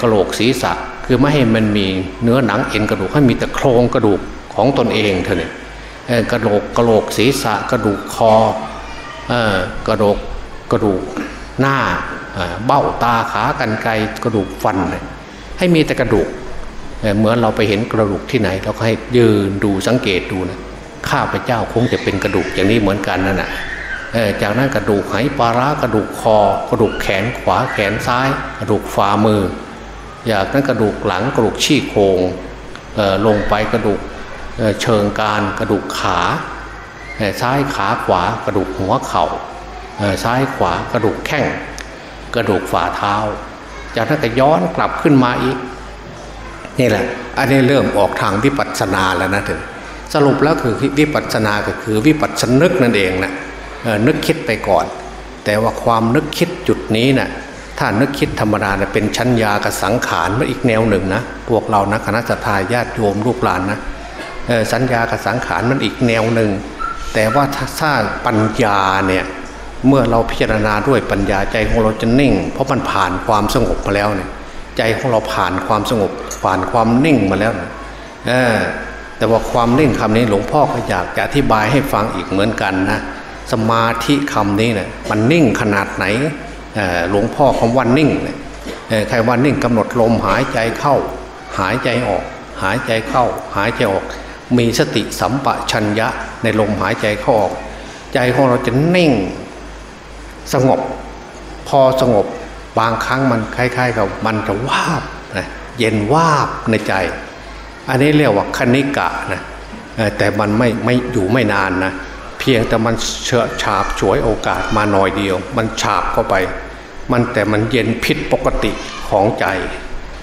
กระโหลกศีรษะ คือไม่ให้มันมีเนื้อหนังเอ็นกระดูกให้มีแต่โครงกระดูกของตนเองเท่านี้กระโหลกกระโหลกศีรษะกระดูกคอกระโหลกกระดูกหน้าเบ้าตาขากันไกกระดูกฟัน ให้มีแต่กระดูกเหมือนเราไปเห็นกระดูกที่ไหน เราก็ให้ยืนดูสังเกตดูนะข้าพเจ้าคงจะเป็นกระดูกอย่างนี้เหมือนกันนั่นแหะจากนั้นกระดูกไหปลาร้ากระดูกคอ กระดูกแขนขวาแขนซ้าย กระดูกฝ่ามือ จากนั้นกระดูกหลังกระดูกชี้โครงลงไปกระดูกเชิงการกระดูกขาซ้ายขาขวากระดูกหัวเขา่าซ้ายขวากระดูกแข้งกระดูกฝ่าเท้า จากนั้นก็ย้อนกลับขึ้นมาอีกนี่แหละ อันนี้เริ่มออกทางวิปัสสนาแล้วนะถึงสรุปแล้วคือวิปัสสนาก็คือวิปัสสนึกนั่นเองนะนึกคิดไปก่อน แต่ว่าความนึกคิดจุดนี้นะ่ะ ถ้านึกคิดธรรมดานะเป็นชั้นยากสังขารมันอีกแนวหนึ่งนะพวกเรานะคณะทาญาติโยมลูกหลานนะสัญญากับสังขารมันอีกแนวหนึ่งแต่ว่าถ้าปัญญาเนี่ยเมื่อเราพิจารณาด้วยปัญญาใจของเราจะนิ่ง เพราะมันผ่านความสงบมาแล้วเนี่ยใจของเราผ่านความสงบผ่านความนิ่งมาแล้วเนี่ยแต่ว่าความนิ่งคำนี้หลวงพ่อก็อยากจะอธิบายให้ฟังอีกเหมือนกันนะสมาธิคำนี้เนี่ยมันนิ่งขนาดไหน หลวงพ่อคำว่านิ่งเนี่ยใครว่านิ่งกำหนดลมหายใจเข้า หายใจออก หายใจเข้า หายใจออก มีสติสัมปชัญญะในลมหายใจเข้าออก ใจของเราจะนิ่งสงบ พอสงบบางครั้งมันคล้ายๆกับมันจะวาบนะเย็นวาบในใจ อันนี้เรียกว่าคณิกะนะแต่มันไม่ไม่อยู่ไม่นานนะ พียงแต่มันเฉะฉาบฉวยโอกาสมาหน่อยเดียว มันฉาบเข้าไป มันแต่มันเย็นผิดปกติของใจ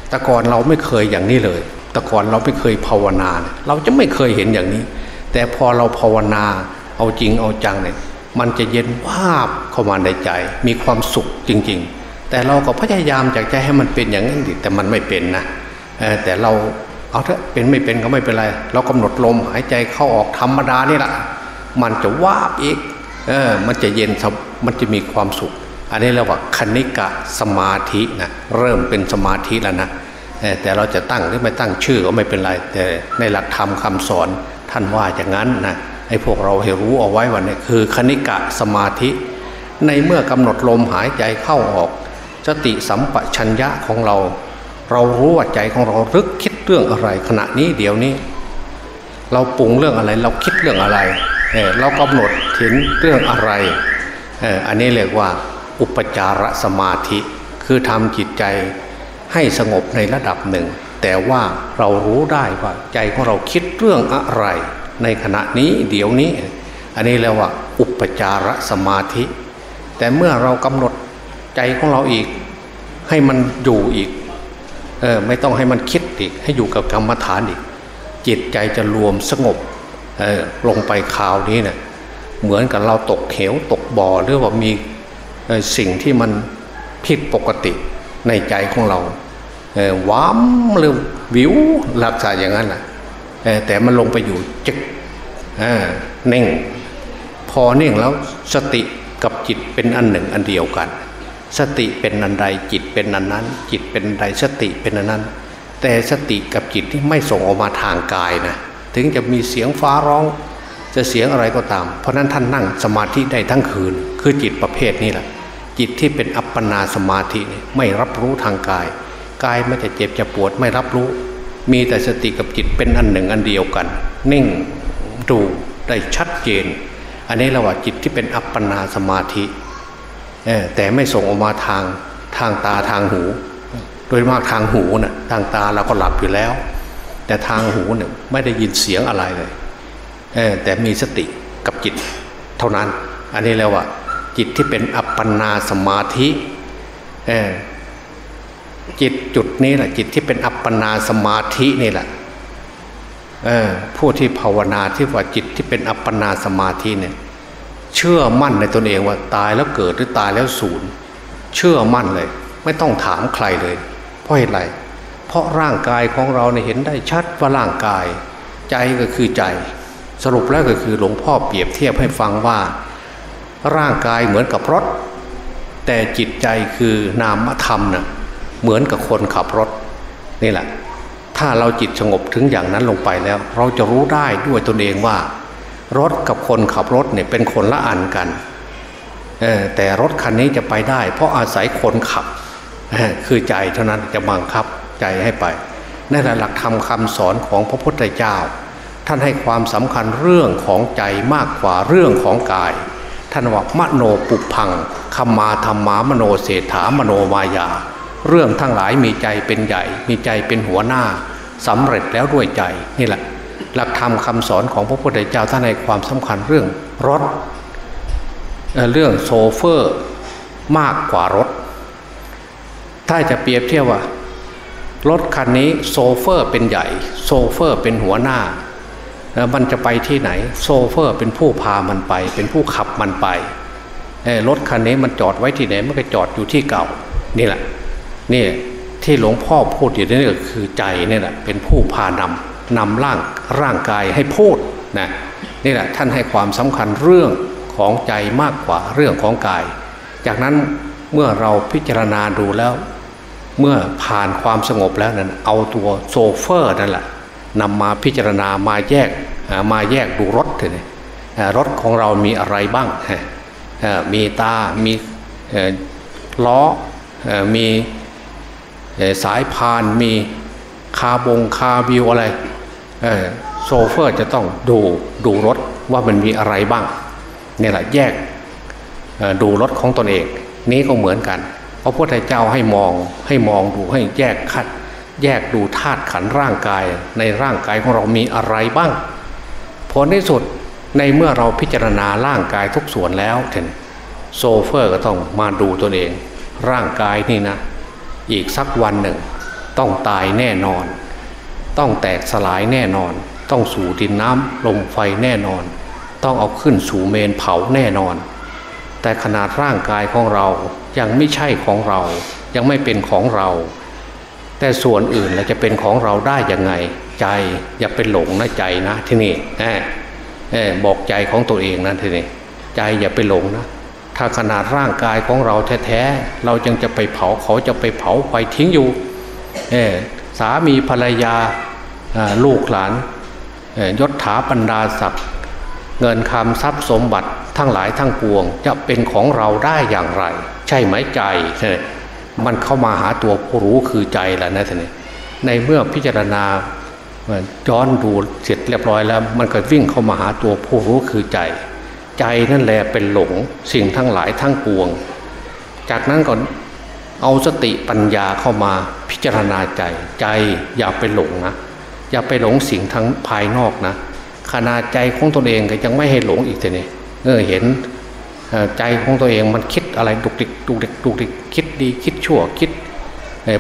แต่ก่อนเราไม่เคยอย่างนี้เลย แต่ก่อนเราไม่เคยภาวนา เราจะไม่เคยเห็นอย่างนี้ แต่พอเราภาวนาเอาจริงเอาจังเนี่ยมันจะเย็นวาบเข้ามาในใจ มีความสุขจริง ๆ แต่เราก็พยายามจากใจให้มันเป็นอย่างนั้นดิแต่มันไม่เป็นนะแต่เราเอาเถอะเป็นไม่เป็นก็ไม่เป็นไร เรากำหนดลมหายใจเข้าออกธรรมดานี่แหละ มันจะวาบอีกเออมันจะเย็นมันจะมีความสุข อันนี้เรียกว่าคณิกะสมาธินะเริ่มเป็นสมาธิแล้วนะแต่เราจะตั้งหรือไม่ตั้งชื่อก็ไม่เป็นไรแต่ในหลักธรรมคาสอนท่านว่าอย่างนั้นนะให้พวกเราให้รู้เอาไว้ว่านี่คือคณิกะสมาธิ ในเมื่อกำหนดลมหายใจเข้าออกสติสัมปชัญญะของเรา เรารู้ว่าใจของเรารึกคิดเรื่องอะไรขณะนี้เดี๋ยวนี้ เราปรุงเรื่องอะไรเราคิดเรื่องอะไร เรากำหนดถึงเรื่องอะไร อันนี้เรียกว่าอุปจารสมาธิ คือทำจิตใจให้สงบในระดับหนึ่ง แต่ว่าเรารู้ได้ว่าใจของเราคิดเรื่องอะไร ในขณะนี้เดี๋ยวนี้ อันนี้เรียกว่าอุปจารสมาธิ แต่เมื่อเรากำหนดใจของเราอีก ให้มันอยู่อีกเออไม่ต้องให้มันคิดอีกให้อยู่กับกรรมฐานอีก จิตใจจะรวมสงบ ลงไปคราวนี้เนะี่ยเหมือนกับเราตกเขวตกบ่อหรือว่ามีสิ่งที่มันผิดปกติในใจของเราว้ามหรือวิวลักษณะอย่างนั้นแหละแต่มันลงไปอยู่จึกเน่ง พอเน่งแล้วสติกับจิตเป็นอันหนึ่งอันเดียวกัน สติเป็นอันใดจิตเป็นอันนั้น จิตเป็นใดสติเป็นอันนั้น แต่สติกับจิตที่ไม่ส่งออกมาทางกายนะ ถึงจะมีเสียงฟ้าร้อง จะเสียงอะไรก็ตาม เพราะนั้นท่านนั่งสมาธิได้ทั้งคืน คือจิตประเภทนี้แหละจิตที่เป็นอัปปนาสมาธิไม่รับรู้ทางกาย กายไม่จะเจ็บจะปวดไม่รับรู้ มีแต่สติกับจิตเป็นอันหนึ่งอันเดียวกัน นิ่งดูได้ชัดเจน อันนี้เราว่าจิตที่เป็นอัปปนาสมาธิแต่ไม่ส่งออกมาทางทางตาทางหู โดยมากทางหูนะ่ะทางตาเราก็หลับอยู่แล้ว แต่ทางหูเนี่ยไม่ได้ยินเสียงอะไรเลยแต่มีสติกับจิตเท่านั้น อันนี้แล้วว่าจิตที่เป็นอัปปนาสมาธิจิตจุดนี้แหละจิตที่เป็นอัปปนาสมาธินี่แหละผู้ที่ภาวนาที่ว่าจิตที่เป็นอัปปนาสมาธิเนี่ยเชื่อมั่นในตนเองว่าตายแล้วเกิดหรือตายแล้วสูญเชื่อมั่นเลย ไม่ต้องถามใครเลย เพราะเหตุไรเราะร่างกายของเราเนี่ยเห็นได้ชัดว่าร่างกาย ใจก็คือใจ สรุปแล้วก็คือหลวงพ่อเปรียบเทียบให้ฟังว่า ร่างกายเหมือนกับรถ แต่จิตใจคือนามธรรมนะ่ะเหมือนกับคนขับรถนี่แหละ ถ้าเราจิตสงบถึงอย่างนั้นลงไปแล้ว เราจะรู้ได้ด้วยตนเองว่า รถกับคนขับรถเนี่ยเป็นคนละอันกันแต่รถคันนี้จะไปได้ เพราะอาศัยคนขับคือใจเท่านั้นจะบังคับ ใจให้ไปนั่นแหละหลักธรรมคาสอนของพระพุทธเจ้า ท่านให้ความสำคัญเรื่องของใจมากกว่าเรื่องของกาย ท่านว่ามโนปุพังคมาธรรมามโนเศรษฐามโนมายา เรื่องทั้งหลายมีใจเป็นใหญ่ มีใจเป็นหัวหน้าสำเร็จแล้วด้วยใจนี่แหละ หลักธรรมคาสอนของพระพุทธเจ้าท่านให้ความสำคัญเรื่องรถเรื่องโซเฟอร์มากกว่ารถ ถ้าจะเปรียบเทียบว่า รถคันนี้โซเฟอร์เป็นใหญ่ โซเฟอร์เป็นหัวหน้าแล้วมันจะไปที่ไหน โซเฟอร์เป็นผู้พามันไป เป็นผู้ขับมันไปรถคันนี้มันจอดไว้ที่ไหนมันก็จอดอยู่ที่เก่า นี่แหละนี่ที่หลวงพ่อพูดอยู่นี่ก็คือใจนี่แหละเป็นผู้พานำนำร่างร่างกายให้พูดนะนี่แหละท่านให้ความสำคัญเรื่องของใจมากกว่าเรื่องของกาย จากนั้นเมื่อเราพิจารณาดูแล้ว เมื่อผ่านความสงบแล้วนั้นเอาตัวโซเฟอร์นั่นแหละนำมาพิจารณามาแยกมาแยกดูรถเลยรถของเรามีอะไรบ้าง มีตา มีล้อ มีสายพาน มีคาบงคาบิวอะไรโซเฟอร์จะต้องดูดูรถว่ามันมีอะไรบ้างนี่แหละแยกดูรถของตนเอง นี้ก็เหมือนกัน พระพุทธเจ้าให้มองให้มองดูให้แยกคัด แยกดูธาตุขันร่างกาย ในร่างกายของเรามีอะไรบ้างผลที่สุดในเมื่อเราพิจารณาร่างกายทุกส่วนแล้วเห็นโซเฟอร์ก็ต้องมาดูตนเอง ร่างกายนี่นะ อีกสักวันหนึ่ง ต้องตายแน่นอน ต้องแตกสลายแน่นอน ต้องสู่ดินน้ำลมไฟแน่นอน ต้องเอาขึ้นสู่เมนเผาแน่นอน แต่ขนาดร่างกายของเรา ยังไม่ใช่ของเรา ยังไม่เป็นของเรา แต่ส่วนอื่นเราจะเป็นของเราได้ยังไง ใจอย่าเป็นหลงนะใจนะที่นี่บอกใจของตัวเองนะทีนี้ใจอย่าไปหลงนะถ้าขนาดร่างกายของเราแท้ๆ เรายังจะไปเผาเขาจะไปเผาไปทิ้งอยู่สามีภรรยาลูกหลานยศถาบรรดาศักดิ์เงินคำทรัพย์สมบัติ ทั้งหลายทั้งปวงจะเป็นของเราได้อย่างไร ใช่ไหมใจ มันเข้ามาหาตัวผู้รู้คือใจแล้วนะท่านในเมื่อพิจารณาย้อนดูเสร็จเรียบร้อยแล้ว มันก็วิ่งเข้ามาหาตัวผู้รู้คือใจ ใจนั่นแหละเป็นหลงสิ่งทั้งหลายทั้งปวง จากนั้นก่อนเอาสติปัญญาเข้ามาพิจารณาใจ ใจอย่าไปหลงนะอย่าไปหลงสิ่งทั้งภายนอกนะขนาดใจของตนเองก็ยังไม่ให้หลงอีกเลย เออเห็นใจของตัวเองมันคิดอะไรดุกดิกดุกดิกดุกดิกคิดดีคิดชั่วคิด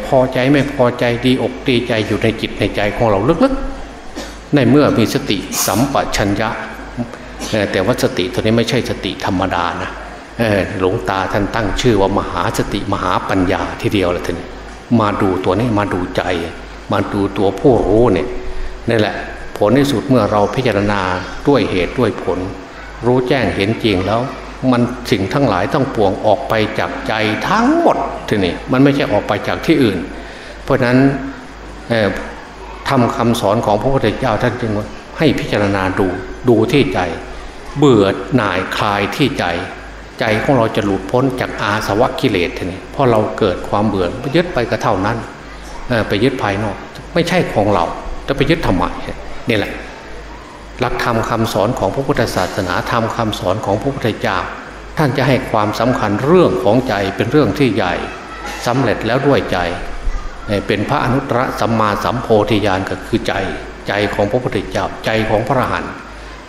พอใจไม่พอใจดีอกดีใจอยู่ในจิตในใจของเราลึกๆ ในเมื่อมีสติสัมปชัญญะ แต่ว่าสติตัวนี้ไม่ใช่สติธรรมดานะหลวงตาท่านตั้งชื่อว่ามหาสติมหาปัญญาทีเดียวลยท่านมาดูตัวนี้มาดูใจ มาดูตัวผู้รู้เนี่ยนี่แหละ ผลที่สุดเมื่อเราพิจารณาด้วยเหตุด้วยผล รู้แจ้งเห็นจริงแล้ว มันสิ่งทั้งหลายต้องปวงออกไปจากใจทั้งหมดทีนี้มันไม่ใช่ออกไปจากที่อื่น เพราะนั้นทำคำสอนของพระพุทธเจ้าท่านจึงให้พิจารณาดูดูที่ใจ เบื่อหน่ายคลายที่ใจ ใจของเราจะหลุดพ้นจากอาสวะกิเลสทีนี้เพราะเราเกิดความเบื่อไปยึดไปก็เท่านั้นไปยึดภายนอก ไม่ใช่ของเราจะไปยึดทำไมนี่แหละ หลักธรรมคาสอนของพระพุทธศาสนาธรรมคาสอนของพระพุทธเจ้า ท่านจะให้ความสำคัญเรื่องของใจเป็นเรื่องที่ใหญ่สำเร็จแล้วด้วยใจ เป็นพระอนุตตรสัมมาสัมโพธิญาณก็คือใจใจของพระพุทธเจ้าใจของพระอรหันต์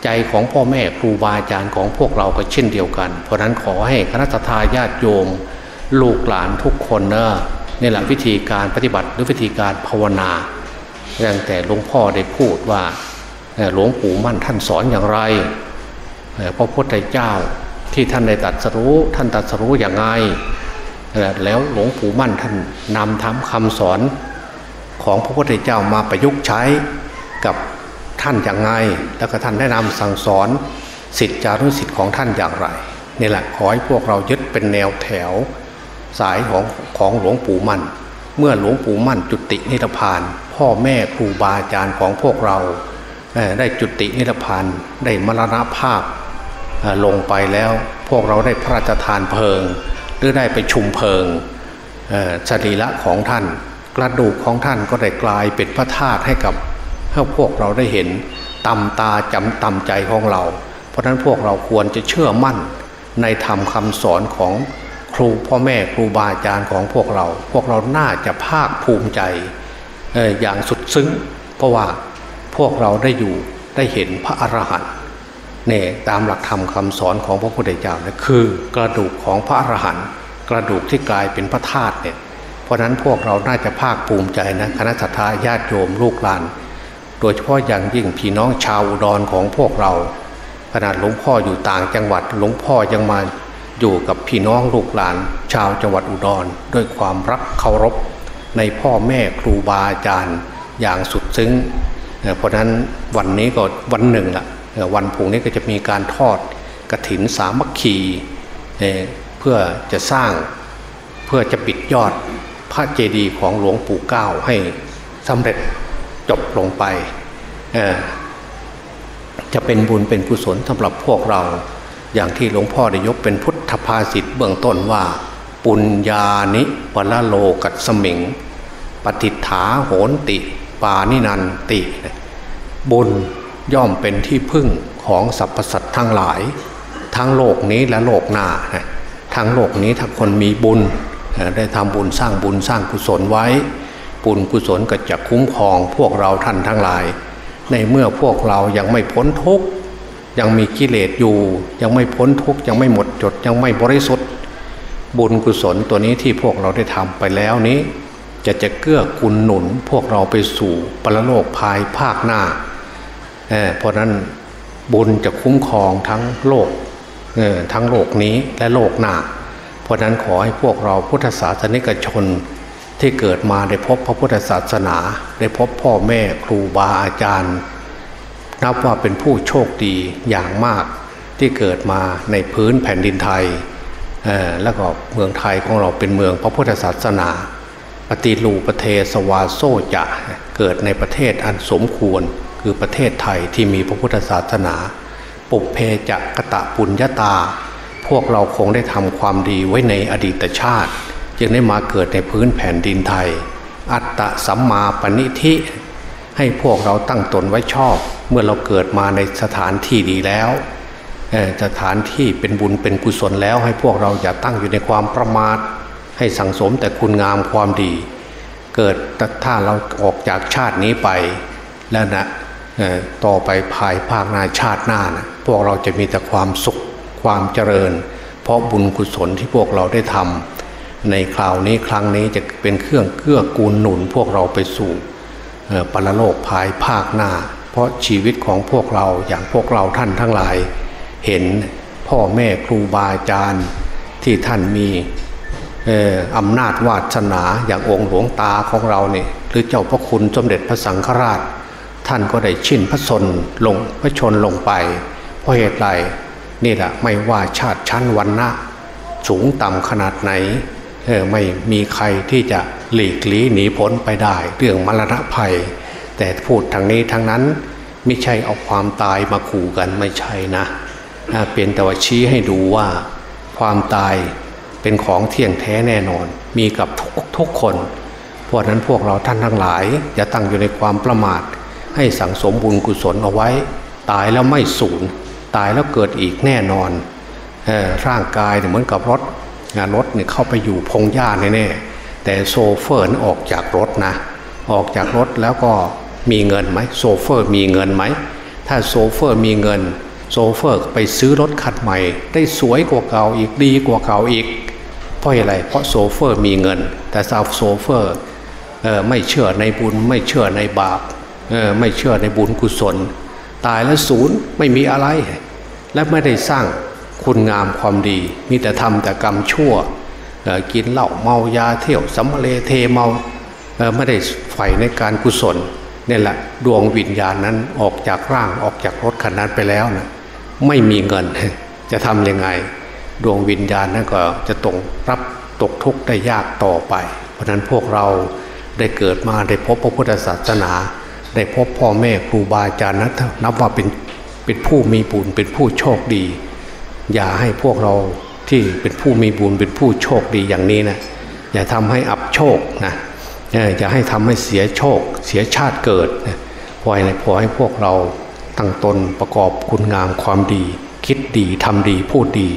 ใจของพ่อแม่ครูบาอาจารย์ของพวกเราก็เช่นเดียวกัน เพราะนั้นขอให้คณะทาญาติโยม ลูกหลานทุกคนเนะนี่แหละวิธีการปฏิบัติหรือวิธีการภาวนาอย่างแต่หลวงพ่อได้พูดว่า หลวงปู่มั่นท่านสอนอย่างไรพระพุทธเจ้าที่ท่านได้ตัดสรู้ท่านตัดสรู้อย่างไรแล้วหลวงปู่มั่นท่านนำทำคำสอนของพระพุทธเจ้ามาประยุกต์ใช้กับท่านอย่างไรแล้วก็ท่านได้นำสั่งสอนสิทธิจารุสิทธิ์ของท่านอย่างไรนี่แหละขอให้พวกเรายึดเป็นแนวแถวสายของของหลวงปู่มั่น เมื่อหลวงปู่มั่นจุตินิพพาน พ่อแม่ครูบาอาจารย์ของพวกเรา ได้จุตินิพพานได้มรณภาพลงไปแล้ว พวกเราได้พระราชทานเพลิง หรือได้ไปชุมเพลิงสรีระของท่าน กระดูกของท่านก็ได้กลายเป็นพระธาตุให้กับให้พวกเราได้เห็นตำตาจำตำใจของเรา เพราะนั้นพวกเราควรจะเชื่อมั่นในธรรมคำสอนของครูพ่อแม่ครูบาอาจารย์ของพวกเรา พวกเราน่าจะภาคภูมิใจอย่างสุดซึ้ง เพราะว่า พวกเราได้อยู่ได้เห็นพระอรหันต์เนี่ยตามหลักธรรมคาสอนของพระพุทธเจ้าเนี่ยคือกระดูกของพระอรหันต์กระดูกที่กลายเป็นพระธาตุเนี่ยเพราะนั้นพวกเราน่าจะภาคภูมิใจนะคณะสัตยาญาติโยมลูกหลาน โดยเฉพาะอย่างยิ่งพี่น้องชาวอุดรของพวกเรา ขนาดหลวงพ่ออยู่ต่างจังหวัดหลวงพ่อยังมาอยู่กับพี่น้องลูกหลาน ชาวจังหวัดอุดรด้วยความรักเคารพ ในพ่อแม่ครูบาอาจารย์ อย่างสุดซึ้ง เพราะนั้นวันนี้ก็วันหนึ่งละวันพุ่งนี้ก็จะมีการทอดกระถินสามัคคีเพื่อจะสร้างเพื่อจะปิดยอดพระเจดีย์ของหลวงปู่เก้าให้สำเร็จจบลงไป จะเป็นบุญเป็นกุศลสำหรับพวกเรา อย่างที่หลวงพ่อได้ยกเป็นพุทธภาษิตเบื้องต้นว่า ปุญญานิปละโลกัสมิง ปฏิฐาโหนติ ปานินันติบุญย่อมเป็นที่พึ่งของสรรพสัตว์ทั้งหลาย ทั้งโลกนี้และโลกหน้าทั้งโลกนี้ถ้าคนมีบุญได้ทำบุญสร้างบุญสร้างกุศลไว้ บุญกุศลก็จะคุ้มครองพวกเราท่านทั้งหลาย ในเมื่อพวกเรายังไม่พ้นทุกข์ยังมีกิเลสอยู่ ยังไม่พ้นทุกข์ยังไม่หมดจดยังไม่บริสุทธิ์ บุญกุศลตัวนี้ที่พวกเราได้ทำไปแล้วนี้ จะจะเกื้อกูลหนุนพวกเราไปสู่ปรโลกภายภาคหน้าเเพราะนั้นบุญจะคุ้มครองทั้งโลกทั้งโลกนี้และโลกหน้า เพราะนั้นขอให้พวกเราพุทธศาสนิกชนที่เกิดมาได้พบพระพุทธศาสนา ได้พบพ่อแม่ครูบาอาจารย์ นับว่าเป็นผู้โชคดีอย่างมากที่เกิดมาในพื้นแผ่นดินไทยแล้วก็เมืองไทยของเราเป็นเมืองพระพุทธศาสนา ปฏิรูประเทศวาโซจะเกิดในประเทศอันสมควร คือประเทศไทยที่มีพระพุทธศาสนา ปุเพจะกะตะปุญญาตา พวกเราคงได้ทำความดีไว้ในอดีตชาติ จึงได้มาเกิดในพื้นแผ่นดินไทย อัตตะสัมมาปณิธิ ให้พวกเราตั้งตนไว้ชอบ เมื่อเราเกิดมาในสถานที่ดีแล้วสถานที่เป็นบุญเป็นกุศลแล้วให้พวกเราอย่าตั้งอยู่ในความประมาท ให้สังสมแต่คุณงามความดี เกิดถ้าเราออกจากชาตินี้ไปแล้วนะต่อไปภายภาคหน้าชาติหน้านะพวกเราจะมีแต่ความสุขความเจริญ เพราะบุญกุศลที่พวกเราได้ทำในคราวนี้ครั้งนี้จะเป็นเครื่องเกื้อกูลหนุนพวกเราไปสู่ปรโลกภายภาคหน้า เพราะชีวิตของพวกเราอย่างพวกเราท่านทั้งหลาย เห็นพ่อแม่ครูบาอาจารย์ที่ท่านมี อำนาจวาสนาอย่างองค์หลวงตาของเราเนี่ยหรือเจ้าพระคุณสมเด็จพระสังฆราช ท่านก็ได้ชินพระชนลงพระชนลงไป เพราะเหตุไรนี่แหละไม่ว่าชาติชั้นวันนะสูงต่ำขนาดไหนไม่มีใครที่จะหลีกลี่หนีพ้นไปได้ เรื่องมรณะภัย แต่พูดทางนี้ทางนั้นไม่ใช่เอาความตายมาขู่กันไม่ใช่นะเป็นแต่ว่าชี้ให้ดูว่าความตาย เป็นของเที่ยงแท้แน่นอน มีกับทุกทุกคนเพราะนั้นพวกเราท่านทั้งหลาย อย่าตั้งอยู่ในความประมาท ให้สังสมบุญกุศลเอาไว้ ตายแล้วไม่สูญตายแล้วเกิดอีกแน่นอนร่างกายเหมือนกับรถงานรถเนี่ยเข้าไปอยู่พงหญ้าแน่แต่โซเฟอร์ออกจากรถนะ ออกจากรถแล้วก็มีเงินไหมโซเฟอร์มีเงินไหม ถ้าโซเฟอร์มีเงิน โซเฟอร์ไปซื้อรถคันใหม่ ได้สวยกว่าเก่าอีกดีกว่าเก่าอีก เพราะอะไรเพราะโซเฟอร์มีเงิน แต่ถ้าโซเฟอร์ไม่เชื่อในบุญไม่เชื่อในบาปไม่เชื่อในบุญกุศล ตายแล้วศูนย์ไม่มีอะไร และไม่ได้สร้างคุณงามความดี มีแต่ทำแต่กรรมชั่วกินเหล้าเมายาเที่ยวสำมะเลเทเมาไม่ได้ใฝ่ในการกุศลนี่แหละดวงวิญญาณนั้นออกจากร่างออกจากรถคันนั้นไปแล้วนะไม่มีเงินจะทำยังไง ดวงวิญญาณนั้นก็จะตกรับตกทุกข์ได้ยากต่อไป เพราะนั้นพวกเราได้เกิดมาได้พบพระพุทธศาสนา ได้พบพ่อแม่ครูบาอาจารย์นั้นนับว่าเป็นเป็นผู้มีบุญเป็นผู้โชคดี อย่าให้พวกเราที่เป็นผู้มีบุญเป็นผู้โชคดีอย่างนี้นะอย่าทำให้อับโชคนะอย่าให้ทำให้เสียโชค เสียชาติเกิดพอให้พอให้พวกเราตั้งตนประกอบคุณงามความดี คิดดีทำดีพูดดี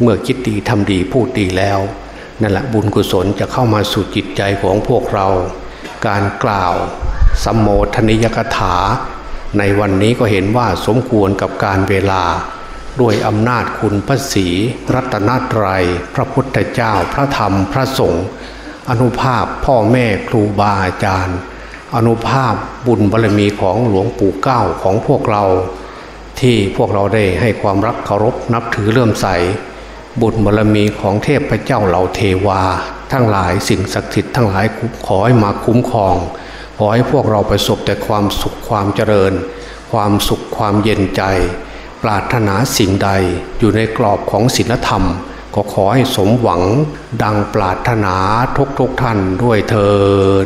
เมื่อคิดดีทำดีพูดดีแล้วนั่นแหละบุญกุศลจะเข้ามาสู่จิตใจของพวกเรา การกล่าวสมโมทนิยกถา ในวันนี้ก็เห็นว่าสมควรกับการเวลา ด้วยอำนาจคุณพระศีรัตนตรัย พระพุทธเจ้าพระธรรมพระสงฆ์อนุภาพพ่อแม่ครูบาอาจารย์ อนุภาพบุญบารมีของหลวงปู่เก้าของพวกเรา ที่พวกเราได้ให้ความรักเคารพนับถือเลื่อมใส บุญบารมีของเทพเจ้าเหล่าเทวา ทั้งหลายสิ่งศักดิ์สิทธิ์ทั้งหลายขอให้มาคุ้มครอง ขอให้พวกเราประสบแต่ความสุขความเจริญ ความสุขความเย็นใจ ปรารถนาสิ่งใดอยู่ในกรอบของศีลธรรม ก็ขอให้สมหวังดังปรารถนาทุกทุกท่านด้วยเทอ